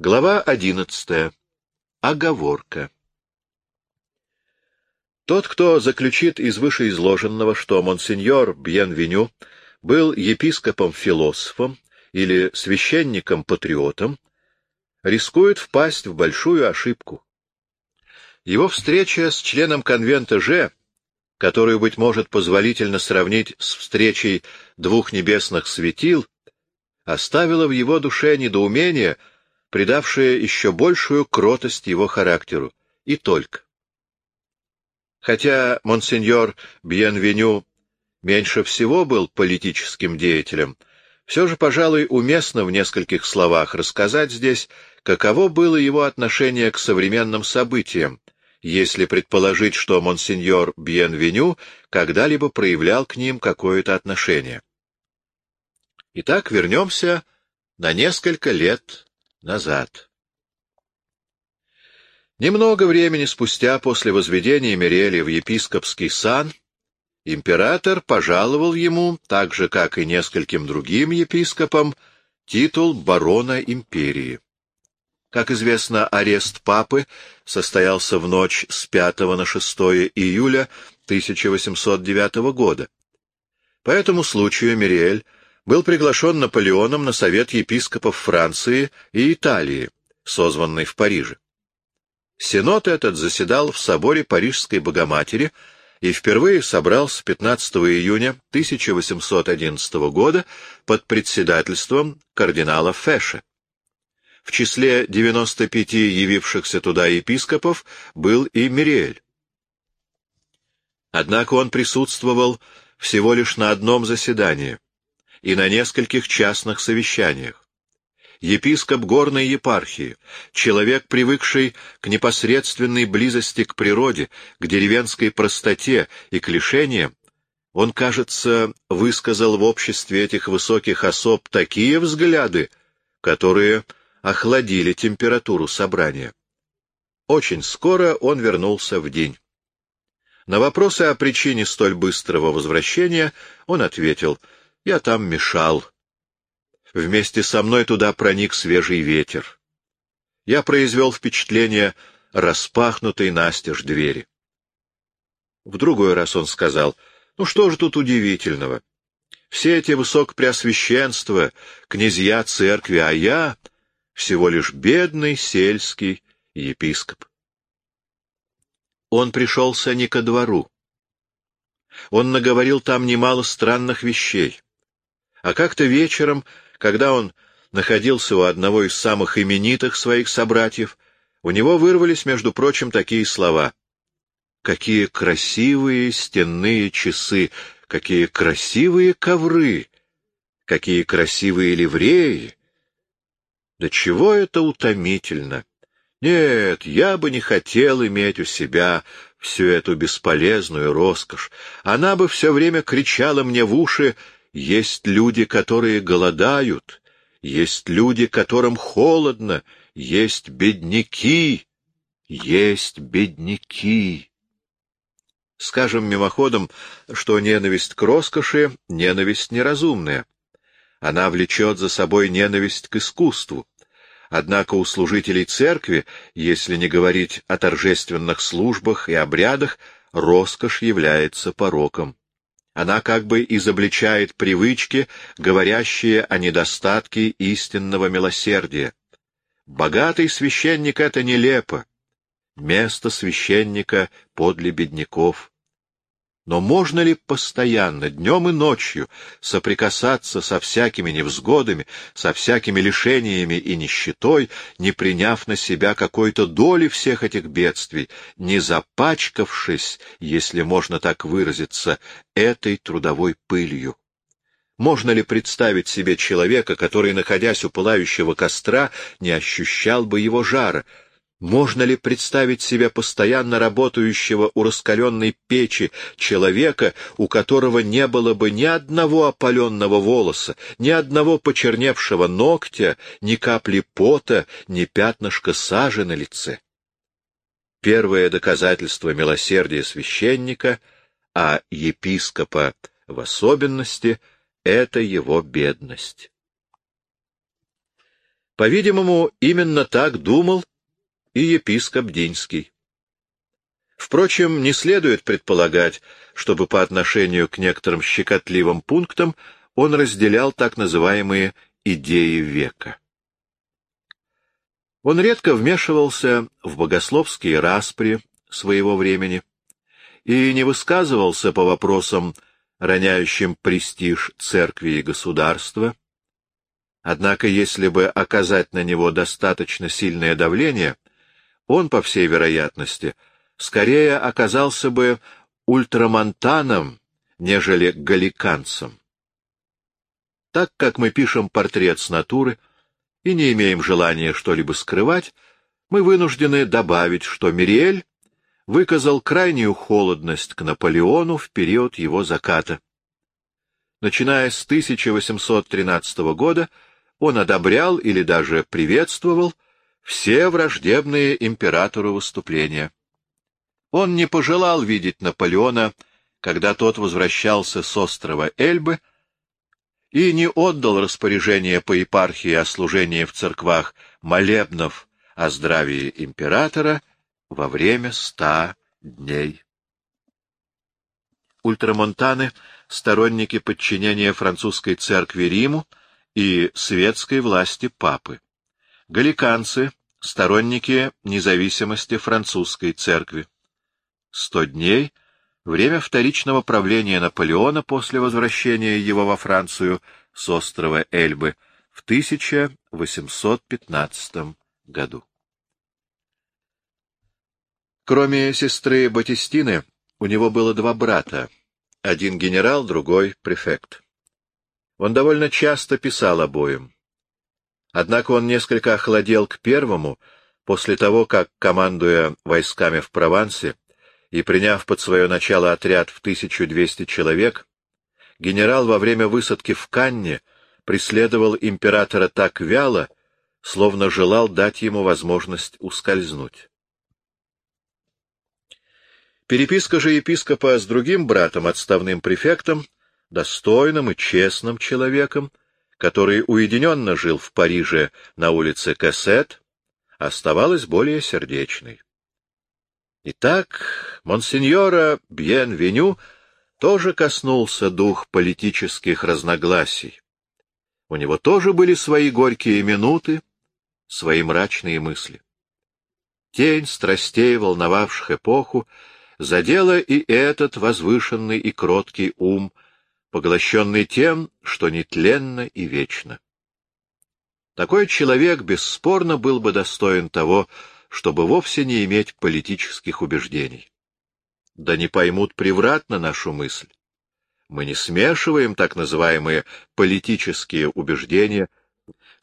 Глава одиннадцатая. Оговорка. Тот, кто заключит из вышеизложенного, что монсеньор Бьенвеню был епископом-философом или священником-патриотом, рискует впасть в большую ошибку. Его встреча с членом конвента Ж, которую, быть может, позволительно сравнить с встречей двух небесных светил, оставила в его душе недоумение, придавшее еще большую кротость его характеру, и только. Хотя монсеньор Бьенвеню меньше всего был политическим деятелем, все же, пожалуй, уместно в нескольких словах рассказать здесь, каково было его отношение к современным событиям, если предположить, что монсеньор Бьенвеню когда-либо проявлял к ним какое-то отношение. Итак, вернемся на несколько лет назад. Немного времени спустя после возведения Мирели в епископский сан император пожаловал ему, так же, как и нескольким другим епископам, титул барона империи. Как известно, арест папы состоялся в ночь с 5 на 6 июля 1809 года. По этому случаю Мириэль был приглашен Наполеоном на совет епископов Франции и Италии, созванный в Париже. Синод этот заседал в соборе Парижской Богоматери и впервые собрался 15 июня 1811 года под председательством кардинала Феша. В числе 95 явившихся туда епископов был и Мириэль. Однако он присутствовал всего лишь на одном заседании и на нескольких частных совещаниях епископ горной епархии, человек, привыкший к непосредственной близости к природе, к деревенской простоте и к лишениям, он, кажется, высказал в обществе этих высоких особ такие взгляды, которые охладили температуру собрания. Очень скоро он вернулся в день. На вопросы о причине столь быстрого возвращения он ответил, «Я там мешал, Вместе со мной туда проник свежий ветер. Я произвел впечатление распахнутой настежь двери. В другой раз он сказал, ну что же тут удивительного? Все эти высокопреосвященства, князья церкви, а я всего лишь бедный сельский епископ. Он пришелся не ко двору. Он наговорил там немало странных вещей. А как-то вечером когда он находился у одного из самых именитых своих собратьев, у него вырвались, между прочим, такие слова. «Какие красивые стенные часы! Какие красивые ковры! Какие красивые ливреи!» Да чего это утомительно! Нет, я бы не хотел иметь у себя всю эту бесполезную роскошь. Она бы все время кричала мне в уши есть люди, которые голодают, есть люди, которым холодно, есть бедняки, есть бедняки. Скажем мимоходом, что ненависть к роскоши — ненависть неразумная. Она влечет за собой ненависть к искусству. Однако у служителей церкви, если не говорить о торжественных службах и обрядах, роскошь является пороком. Она как бы изобличает привычки, говорящие о недостатке истинного милосердия. Богатый священник — это нелепо. Место священника подле бедняков. Но можно ли постоянно, днем и ночью, соприкасаться со всякими невзгодами, со всякими лишениями и нищетой, не приняв на себя какой-то доли всех этих бедствий, не запачкавшись, если можно так выразиться, этой трудовой пылью? Можно ли представить себе человека, который, находясь у пылающего костра, не ощущал бы его жара, можно ли представить себе постоянно работающего у раскаленной печи человека, у которого не было бы ни одного опаленного волоса, ни одного почерневшего ногтя, ни капли пота, ни пятнышка сажи на лице? Первое доказательство милосердия священника, а епископа в особенности, — это его бедность. По-видимому, именно так думал и епископ Динский. Впрочем, не следует предполагать, чтобы по отношению к некоторым щекотливым пунктам он разделял так называемые идеи века. Он редко вмешивался в богословские распри своего времени и не высказывался по вопросам, роняющим престиж церкви и государства. Однако, если бы оказать на него достаточно сильное давление, он, по всей вероятности, скорее оказался бы ультрамонтаном, нежели галиканцем. Так как мы пишем портрет с натуры и не имеем желания что-либо скрывать, мы вынуждены добавить, что Мириэль выказал крайнюю холодность к Наполеону в период его заката. Начиная с 1813 года он одобрял или даже приветствовал все враждебные императору выступления. Он не пожелал видеть Наполеона, когда тот возвращался с острова Эльбы, и не отдал распоряжение по епархии о служении в церквах молебнов о здравии императора во время ста дней. Ультрамонтаны — сторонники подчинения французской церкви Риму и светской власти папы. Галиканцы — сторонники независимости французской церкви. Сто дней — время вторичного правления Наполеона после возвращения его во Францию с острова Эльбы в 1815 году. Кроме сестры Батистины, у него было два брата, один генерал, другой префект. Он довольно часто писал обоим. Однако он несколько охладел к первому после того, как, командуя войсками в Провансе, и, приняв под свое начало отряд в 1200 человек, генерал во время высадки в Канне преследовал императора так вяло, словно желал дать ему возможность ускользнуть. Переписка же епископа с другим братом, отставным префектом, достойным и честным человеком, который уединенно жил в Париже на улице Кассет, оставалась более сердечной. Итак, монсеньора Бьенвеню тоже коснулся дух политических разногласий. У него тоже были свои горькие минуты, свои мрачные мысли. Тень страстей, волновавших эпоху, задела и этот возвышенный и кроткий ум, поглощенный тем, что нетленно и вечно. Такой человек бесспорно был бы достоин того, чтобы вовсе не иметь политических убеждений. Да не поймут превратно нашу мысль. Мы не смешиваем так называемые политические убеждения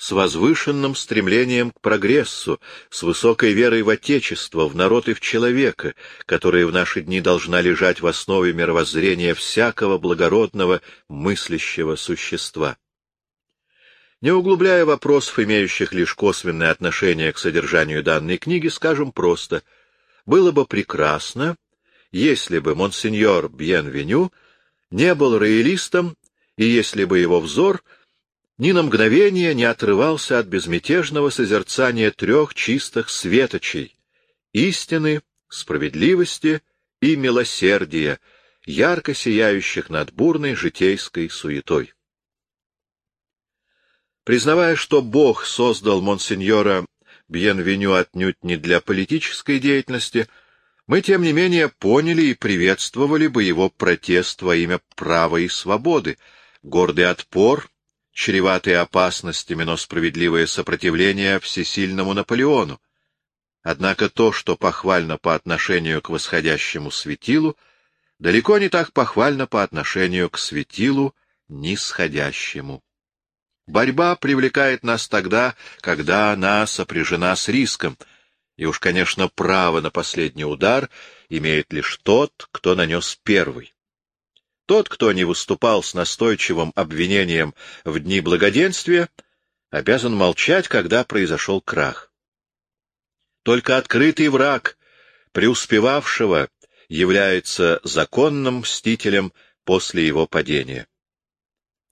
с возвышенным стремлением к прогрессу, с высокой верой в Отечество, в народ и в человека, которая в наши дни должна лежать в основе мировоззрения всякого благородного мыслящего существа. Не углубляя вопросов, имеющих лишь косвенное отношение к содержанию данной книги, скажем просто, было бы прекрасно, если бы монсеньор Бьенвеню не был роялистом, и если бы его взор ни на мгновение не отрывался от безмятежного созерцания трех чистых светочей — истины, справедливости и милосердия, ярко сияющих над бурной житейской суетой. Признавая, что Бог создал монсеньора Бьенвеню отнюдь не для политической деятельности, мы, тем не менее, поняли и приветствовали бы его протест во имя права и свободы, гордый отпор, чреватый опасностями, но справедливое сопротивление всесильному Наполеону. Однако то, что похвально по отношению к восходящему светилу, далеко не так похвально по отношению к светилу нисходящему. Борьба привлекает нас тогда, когда она сопряжена с риском, и уж, конечно, право на последний удар имеет лишь тот, кто нанес первый. Тот, кто не выступал с настойчивым обвинением в дни благоденствия, обязан молчать, когда произошел крах. Только открытый враг, преуспевавшего, является законным мстителем после его падения.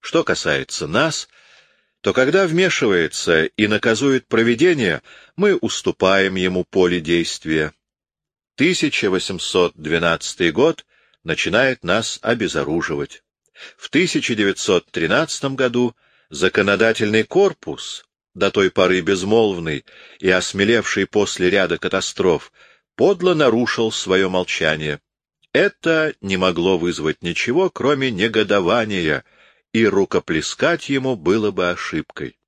Что касается нас — то когда вмешивается и наказует провидение, мы уступаем ему поле действия. 1812 год начинает нас обезоруживать. В 1913 году законодательный корпус, до той поры безмолвный и осмелевший после ряда катастроф, подло нарушил свое молчание. Это не могло вызвать ничего, кроме негодования, и рукоплескать ему было бы ошибкой.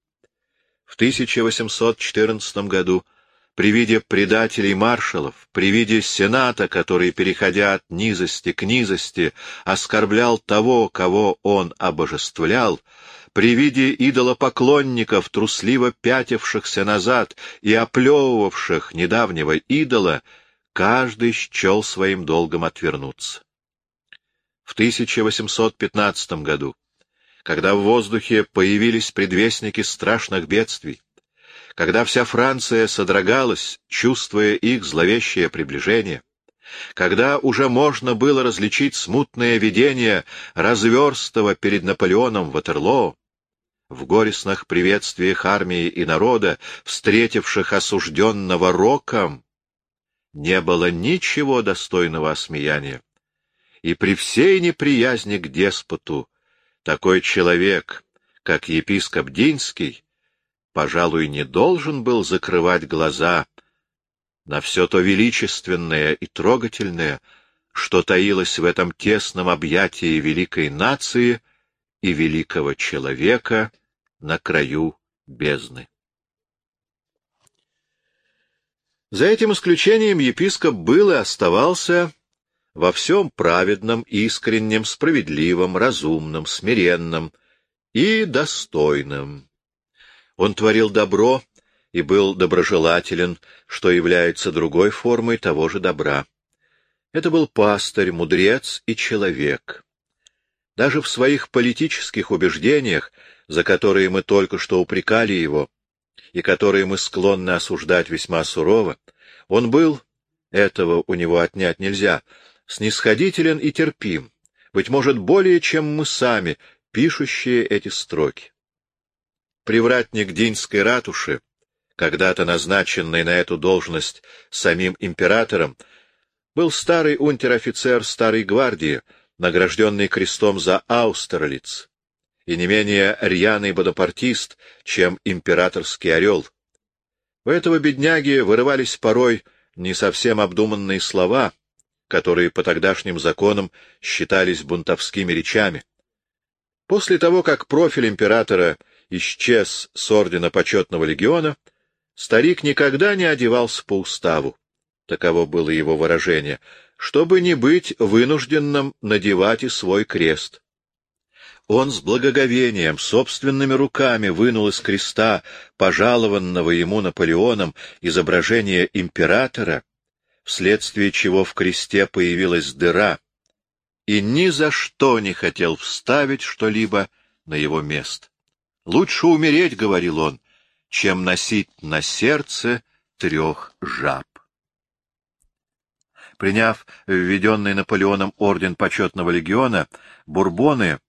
В 1814 году при виде предателей маршалов, при виде сената, который, переходя от низости к низости, оскорблял того, кого он обожествлял, при виде идолопоклонников, трусливо пятившихся назад и оплевывавших недавнего идола, каждый счел своим долгом отвернуться. В 1815 году, когда в воздухе появились предвестники страшных бедствий, когда вся Франция содрогалась, чувствуя их зловещее приближение, когда уже можно было различить смутное видение разверстого перед Наполеоном Ватерлоо, в горестных приветствиях армии и народа, встретивших осужденного роком, не было ничего достойного осмеяния. И при всей неприязни к деспоту такой человек, как епископ Динский, пожалуй, не должен был закрывать глаза на все то величественное и трогательное, что таилось в этом тесном объятии великой нации и великого человека на краю бездны. За этим исключением епископ был и оставался во всем праведном, искреннем, справедливом, разумном, смиренном и достойном. Он творил добро и был доброжелателен, что является другой формой того же добра. Это был пастырь, мудрец и человек. Даже в своих политических убеждениях, за которые мы только что упрекали его, и которые мы склонны осуждать весьма сурово, он был, этого у него отнять нельзя, снисходителен и терпим, быть может, более, чем мы сами, пишущие эти строки. Привратник Динской ратуши, когда-то назначенный на эту должность самим императором, был старый унтер-офицер старой гвардии, награжденный крестом за Аустерлиц, и не менее рьяный бонапартист, чем императорский орел. У этого бедняги вырывались порой не совсем обдуманные слова, которые по тогдашним законам считались бунтовскими речами. После того, как профиль императора исчез с ордена почетного легиона, старик никогда не одевался по уставу, таково было его выражение, чтобы не быть вынужденным надевать и свой крест. Он с благоговением, собственными руками вынул из креста, пожалованного ему Наполеоном, изображение императора, вследствие чего в кресте появилась дыра, и ни за что не хотел вставить что-либо на его место. Лучше умереть, — говорил он, — чем носить на сердце трех жаб. Приняв введенный Наполеоном орден почетного легиона, бурбоны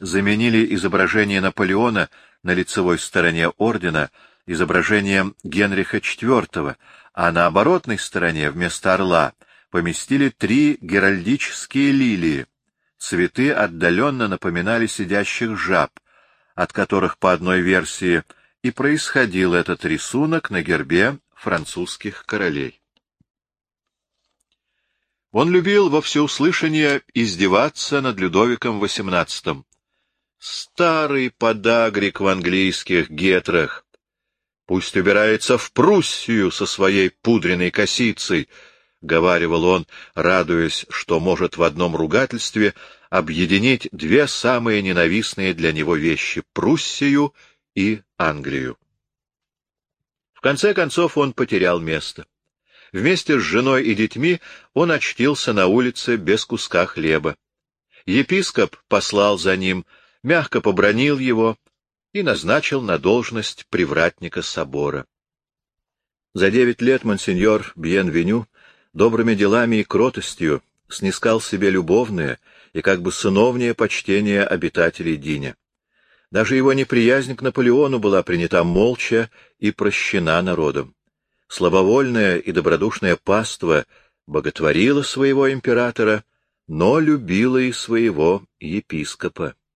заменили изображение Наполеона на лицевой стороне ордена изображением Генриха IV, а на оборотной стороне вместо орла поместили три геральдические лилии. Цветы отдаленно напоминали сидящих жаб, от которых по одной версии и происходил этот рисунок на гербе французских королей. Он любил во всеуслышание издеваться над Людовиком XVIII. Старый подагрик в английских гетрах. Пусть убирается в Пруссию со своей пудренной косицей, — говаривал он, радуясь, что может в одном ругательстве объединить две самые ненавистные для него вещи — Пруссию и Англию. В конце концов он потерял место. Вместе с женой и детьми он очтился на улице без куска хлеба. Епископ послал за ним, мягко побронил его и назначил на должность привратника собора. За девять лет монсеньор Бьенвеню добрыми делами и кротостью снискал себе любовное и как бы сыновнее почтение обитателей Диня. Даже его неприязнь к Наполеону была принята молча и прощена народом. Слабовольное и добродушное паство боготворило своего императора, но любило и своего епископа.